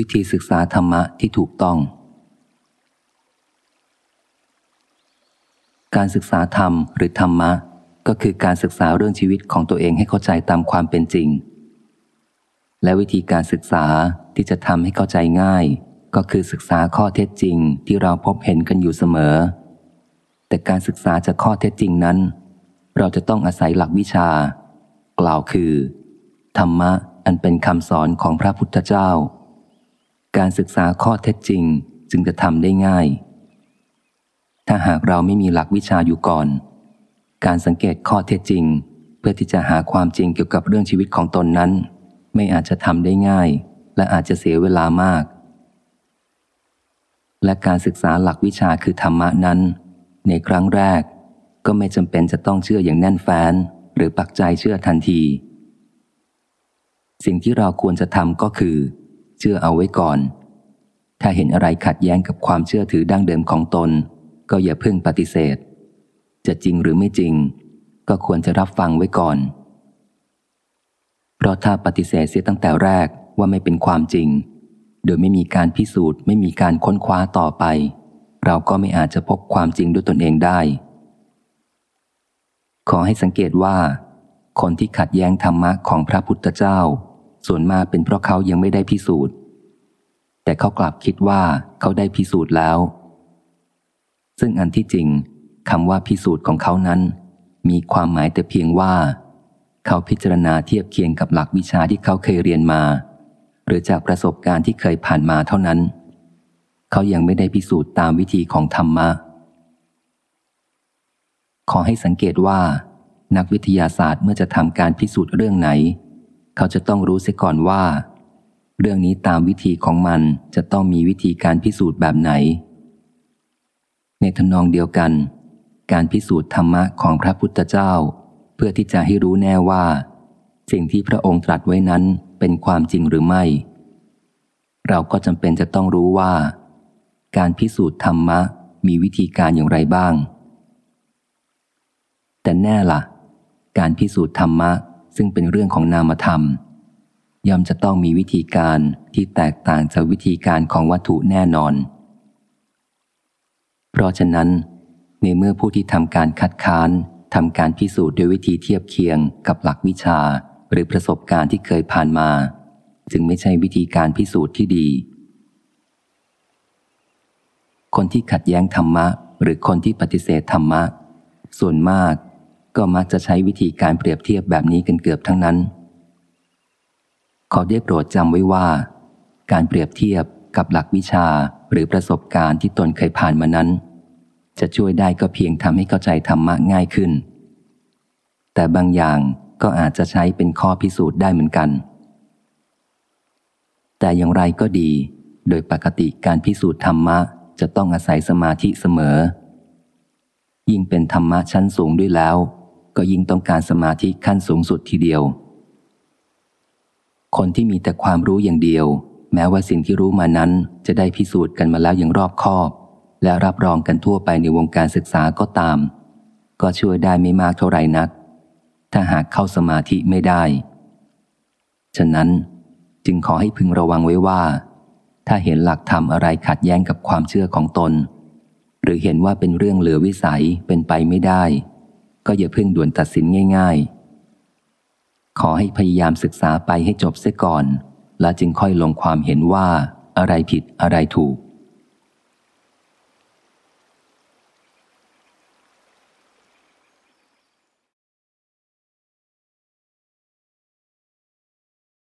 วิธีศึกษาธรรมะที่ถูกต้อง การศึกษาธรรมหรือธรรมะ ก็คือการศึกษาเรื่องชีวิตของตัวเองให้เข้าใจตามความเป็นจริง และวิธีการศึกษาที่จะทำให้เข้าใจง่าย ก็คือศึกษาข้อเท็จจริงที่เราพบเห็นกันอยู่เสมอ แต่การศึกษาจากข้อเท็จจริงนั้น เราจะต้องอาศัยหลักวิชา กล่าวคือ ธรรมะอันเป็นคำสอนของพระพุทธเจ้า การศึกษาข้อเท็จจริงจึงจะทำได้ง่าย ถ้าหากเราไม่มีหลักวิชาอยู่ก่อน การสังเกตข้อเท็จจริง เพื่อที่จะหาความจริงเกี่ยวกับเรื่องชีวิตของตนนั้น ไม่อาจจะทำได้ง่าย และอาจจะเสียเวลามาก และการศึกษาหลักวิชาคือธรรมะนั้น ในครั้งแรกก็ไม่จำเป็นจะต้องเชื่ออย่างแน่นแฟ้นหรือปักใจเชื่อทันที สิ่งที่เราควรจะทำก็คือ เชื่อเอาไว้ก่อน ถ้าเห็นอะไรขัดแย้งกับความเชื่อถือดั้งเดิมของตน ก็อย่าเพิ่งปฏิเสธ จะจริงหรือไม่จริง ก็ควรจะรับฟังไว้ก่อน เพราะถ้าปฏิเสธเสียตั้งแต่แรกว่าไม่เป็นความจริง โดยไม่มีการพิสูจน์ ไม่มีการค้นคว้าต่อไป เราก็ไม่อาจจะพบความจริงด้วยตนเองได้ ขอให้สังเกตว่า คนที่ขัดแย้งธรรมะของพระพุทธเจ้า ส่วนมากเป็นเพราะเขายังไม่ได้พิสูจน์ แต่เขากลับคิดว่าเขาได้พิสูจน์แล้ว ซึ่งอันที่จริงคำว่าพิสูจน์ของเขานั้น มีความหมายแต่เพียงว่า เขาพิจารณาเทียบเคียงกับหลักวิชาที่เขาเคยเรียนมา หรือจากประสบการณ์ที่เคยผ่านมาเท่านั้น เขายังไม่ได้พิสูจน์ตามวิธีของธรรมะ ขอให้สังเกตว่า นักวิทยาศาสตร์เมื่อจะทำการพิสูจน์เรื่องไหน เขาจะต้องรู้เสียก่อนว่า เรื่องนี้ตามวิธีของมันจะต้องมีวิธีการพิสูจน์แบบไหน ในทำนองเดียวกัน การพิสูจน์ธรรมะของพระพุทธเจ้า เพื่อที่จะให้รู้แน่ว่า สิ่งที่พระองค์ตรัสไว้นั้นเป็นความจริงหรือไม่ เราก็จำเป็นจะต้องรู้ว่า การพิสูจน์ธรรมะมีวิธีการอย่างไรบ้าง แต่แน่ละ่ะ การพิสูจน์ธรรมะ ซึ่งเป็นเรื่องของนามธรรม ย่อมจะต้องมีวิธีการที่แตกต่างจากวิธีการของวัตถุแน่นอน เพราะฉะนั้น ในเมื่อผู้ที่ทำการคัดค้านทำการพิสูจน์ด้วยวิธีเทียบเคียงกับหลักวิชาหรือประสบการณ์ที่เคยผ่านมา จึงไม่ใช่วิธีการพิสูจน์ที่ดี คนที่ขัดแย้งธรรมะ หรือคนที่ปฏิเสธธรรมะ ส่วนมาก ก็มักจะใช้วิธีการเปรียบเทียบแบบนี้กันเกือบทั้งนั้น ขอได้โปรดจำไว้ว่า การเปรียบเทียบกับหลักวิชาหรือประสบการณ์ที่ตนเคยผ่านมานั้น จะช่วยได้ก็เพียงทำให้เข้าใจธรรมะง่ายขึ้น แต่บางอย่างก็อาจจะใช้เป็นข้อพิสูจน์ได้เหมือนกัน แต่อย่างไรก็ดี โดยปกติการพิสูจน์ธรรมะจะต้องอาศัยสมาธิเสมอ ยิ่งเป็นธรรมะชั้นสูงด้วยแล้ว ก็ยิ่งต้องการสมาธิขั้นสูงสุดทีเดียว คนที่มีแต่ความรู้อย่างเดียว แม้ว่าสิ่งที่รู้มานั้นจะได้พิสูจน์กันมาแล้วอย่างรอบคอบ และรับรองกันทั่วไปในวงการศึกษาก็ตาม ก็ช่วยได้ไม่มากเท่าไหร่นัก ถ้าหากเข้าสมาธิไม่ได้ ฉะนั้นจึงขอให้พึงระวังไว้ว่า ถ้าเห็นหลักธรรมอะไรขัดแย้งกับความเชื่อของตน หรือเห็นว่าเป็นเรื่องเหลือวิสัยเป็นไปไม่ได้ ก็อย่าเพิ่งด่วนตัดสินง่าย ๆ ขอให้พยายามศึกษาไปให้จบเสียก่อน แล้วจึงค่อยลงความเห็นว่าอะไรผิดอะไรถูก